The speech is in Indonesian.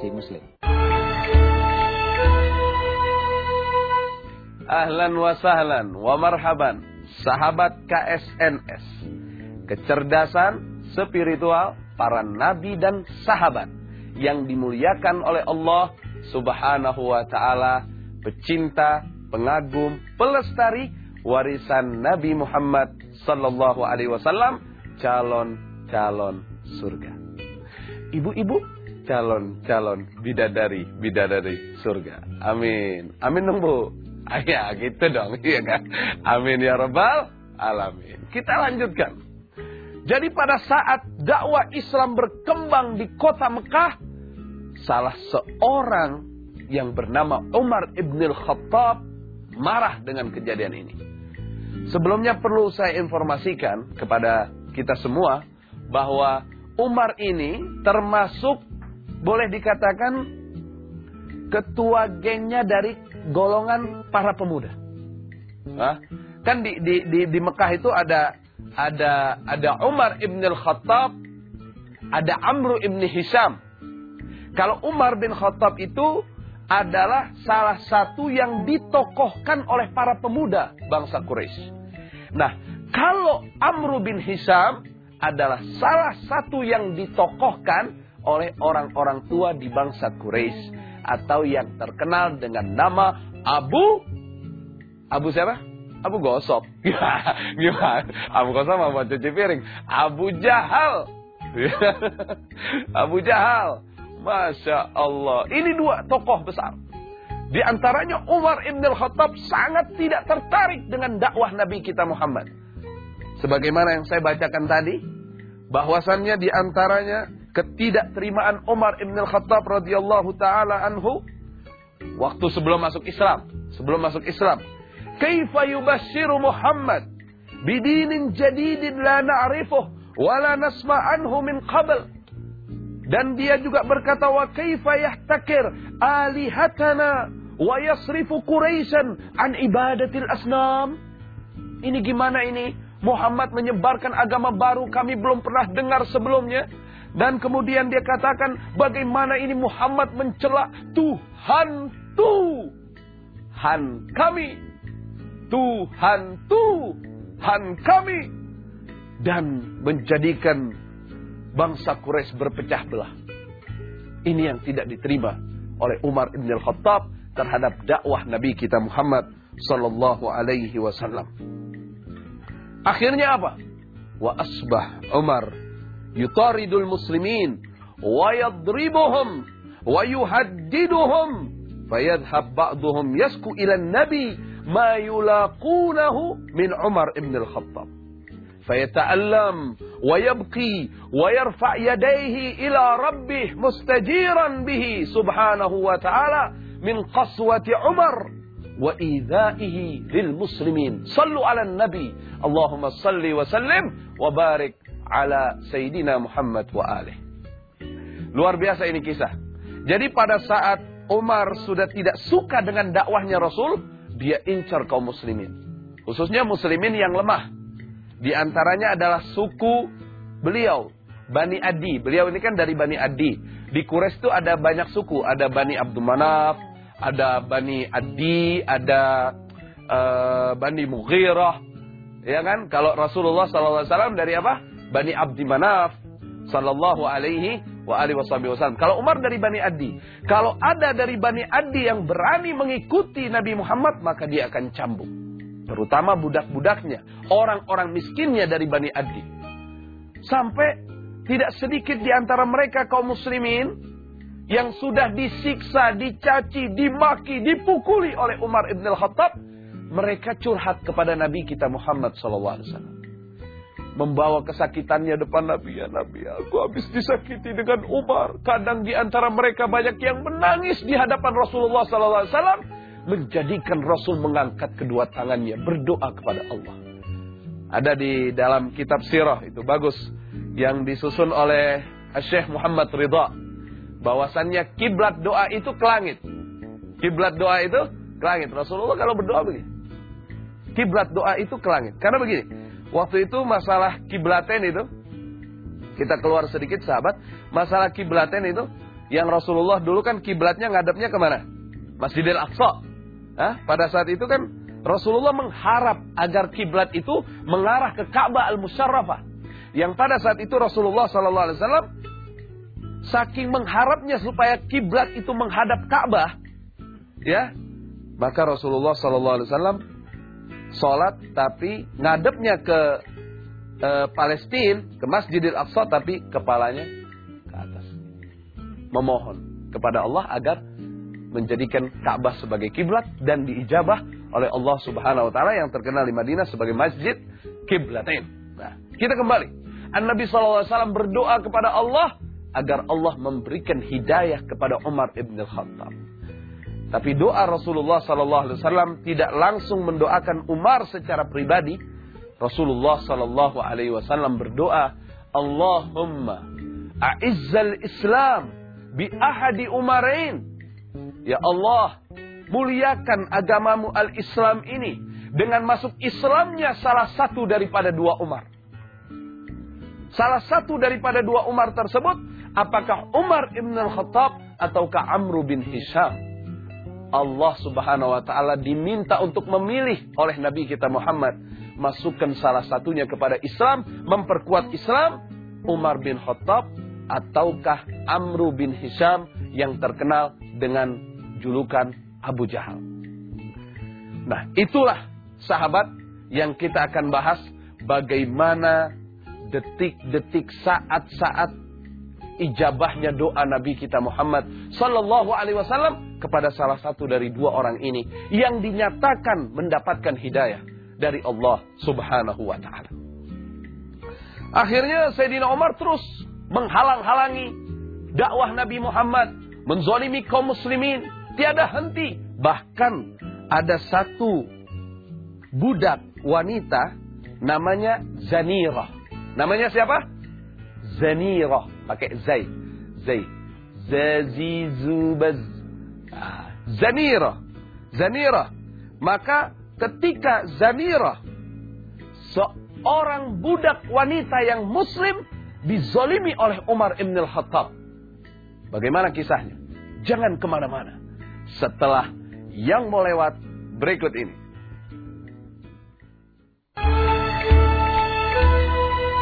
si muslim. Ahlan wa sahlan wa marhaban sahabat KSNS. Kecerdasan spiritual para nabi dan sahabat yang dimuliakan oleh Allah Subhanahu wa taala, pecinta, pengagum, pelestari warisan Nabi Muhammad sallallahu alaihi wasallam, calon-calon surga. Ibu-ibu, calon-calon bidadari, bidadari surga. Amin. Amin dong, Bu. Ah, ya, gitu dong, iya kan? Amin ya rabbal alamin. Kita lanjutkan. Jadi pada saat dakwah Islam berkembang di kota Mekah, salah seorang yang bernama Umar ibn khattab marah dengan kejadian ini. Sebelumnya perlu saya informasikan kepada kita semua bahwa Umar ini termasuk boleh dikatakan ketua gengnya dari golongan para pemuda. Hah? Kan di, di, di, di Mekah itu ada ada ada Umar ibn al-Khattab, ada Amr ibn Hisham. Kalau Umar bin Khattab itu adalah salah satu yang ditokohkan oleh para pemuda bangsa Quraisy. Nah, kalau Amr bin Hisham adalah salah satu yang ditokohkan oleh orang-orang tua di bangsa Quraisy atau yang terkenal dengan nama Abu Abu siapa? Abu Gosok. Gimana? Abu Gosok mau cuci piring. Abu Jahal. Abu Jahal. Masya Allah. Ini dua tokoh besar. Di antaranya Umar Ibn Al-Khattab sangat tidak tertarik dengan dakwah Nabi kita Muhammad. Sebagaimana yang saya bacakan tadi. Bahwasannya di antaranya ketidakterimaan Umar Ibn Al-Khattab radhiyallahu taala anhu waktu sebelum masuk Islam, sebelum masuk Islam. Kaifa yubashshiru Muhammad bidinin jadidin la na'rifuh wa la nasma anhu min qabl. Dan dia juga berkata wa kaifa yahtakir alihatana wa yasrifu Quraisyan an ibadatil asnam. Ini gimana ini? Muhammad menyebarkan agama baru kami belum pernah dengar sebelumnya. Dan kemudian dia katakan bagaimana ini Muhammad mencela Tuhan Tuhan kami. Tuhan Tuhan kami. Dan menjadikan bangsa Quraisy berpecah belah. Ini yang tidak diterima oleh Umar Ibn Al-Khattab terhadap dakwah Nabi kita Muhammad sallallahu alaihi wasallam. Akhirnya apa? Wa asbah Umar yutaridul muslimin wa yadribuhum wa yuhaddiduhum fayadhhab ba'duhum yasku ila nabi ma yulaqunahu min Umar ibn al-Khattab فيتألم ويبكي ويرفع يديه إلى ربه مستجيرا به سبحانه وتعالى من قسوة عمر وإيذائه للمسلمين صلوا على النبي اللهم صل وسلم وبارك ala Sayyidina Muhammad wa alih. Luar biasa ini kisah. Jadi pada saat Umar sudah tidak suka dengan dakwahnya Rasul, dia incar kaum muslimin. Khususnya muslimin yang lemah. Di antaranya adalah suku beliau, Bani Adi. Beliau ini kan dari Bani Adi. Di Quraisy itu ada banyak suku. Ada Bani Abdul Manaf, ada Bani Adi, ada uh, Bani Mughirah. Ya kan? Kalau Rasulullah SAW dari apa? Bani Abdi Manaf sallallahu alaihi wa alihi wasallam. Kalau Umar dari Bani Adi, kalau ada dari Bani Adi yang berani mengikuti Nabi Muhammad, maka dia akan cambuk. Terutama budak-budaknya, orang-orang miskinnya dari Bani Adi. Sampai tidak sedikit di antara mereka kaum muslimin yang sudah disiksa, dicaci, dimaki, dipukuli oleh Umar ibn al-Khattab, mereka curhat kepada Nabi kita Muhammad wasallam. Membawa kesakitannya depan Nabi ya Nabi aku habis disakiti dengan Umar. Kadang di antara mereka banyak yang menangis di hadapan Rasulullah SAW menjadikan Rasul mengangkat kedua tangannya berdoa kepada Allah. Ada di dalam kitab sirah itu bagus yang disusun oleh Syekh Muhammad Ridha bahwasannya kiblat doa itu ke langit kiblat doa itu ke langit Rasulullah kalau berdoa begini kiblat doa itu ke langit karena begini Waktu itu masalah kiblaten itu kita keluar sedikit sahabat, masalah kiblaten itu Yang Rasulullah dulu kan kiblatnya ngadepnya ke mana? Masjidil Aqsa. Hah? Pada saat itu kan Rasulullah mengharap agar kiblat itu mengarah ke Ka'bah al-Musyarrafah. Yang pada saat itu Rasulullah sallallahu alaihi wasallam saking mengharapnya supaya kiblat itu menghadap Ka'bah, ya, maka Rasulullah sallallahu alaihi wasallam sholat tapi ngadepnya ke e, Palestina, ke Masjidil Aqsa tapi kepalanya ke atas. Memohon kepada Allah agar menjadikan Ka'bah sebagai kiblat dan diijabah oleh Allah Subhanahu wa taala yang terkenal di Madinah sebagai Masjid Kiblatain. Nah, kita kembali. An-Nabi SAW berdoa kepada Allah agar Allah memberikan hidayah kepada Umar ibn Khattab. Tapi doa Rasulullah SAW tidak langsung mendoakan Umar secara pribadi. Rasulullah SAW berdoa, Allahumma a'izzal Islam bi ahadi Umarain. Ya Allah, muliakan agamamu al-Islam ini dengan masuk Islamnya salah satu daripada dua Umar. Salah satu daripada dua Umar tersebut, apakah Umar ibn al-Khattab ataukah Amru bin Hisham? Allah subhanahu wa ta'ala diminta untuk memilih oleh Nabi kita Muhammad. Masukkan salah satunya kepada Islam, memperkuat Islam, Umar bin Khattab, ataukah Amru bin Hisham yang terkenal dengan julukan Abu Jahal. Nah, itulah sahabat yang kita akan bahas bagaimana detik-detik saat-saat ijabahnya doa Nabi kita Muhammad Sallallahu Alaihi Wasallam kepada salah satu dari dua orang ini yang dinyatakan mendapatkan hidayah dari Allah Subhanahu Wa Taala. Akhirnya Sayyidina Umar terus menghalang-halangi dakwah Nabi Muhammad, menzolimi kaum muslimin, tiada henti. Bahkan ada satu budak wanita namanya Zanirah. Namanya siapa? Zanirah. Pakai zai. Zai. Zazizubaz. Ah, Zanirah. Zanirah. Maka ketika Zanirah. Seorang budak wanita yang muslim. Dizolimi oleh Umar ibn al-Khattab. Bagaimana kisahnya? Jangan ke mana-mana. Setelah yang mau lewat berikut ini.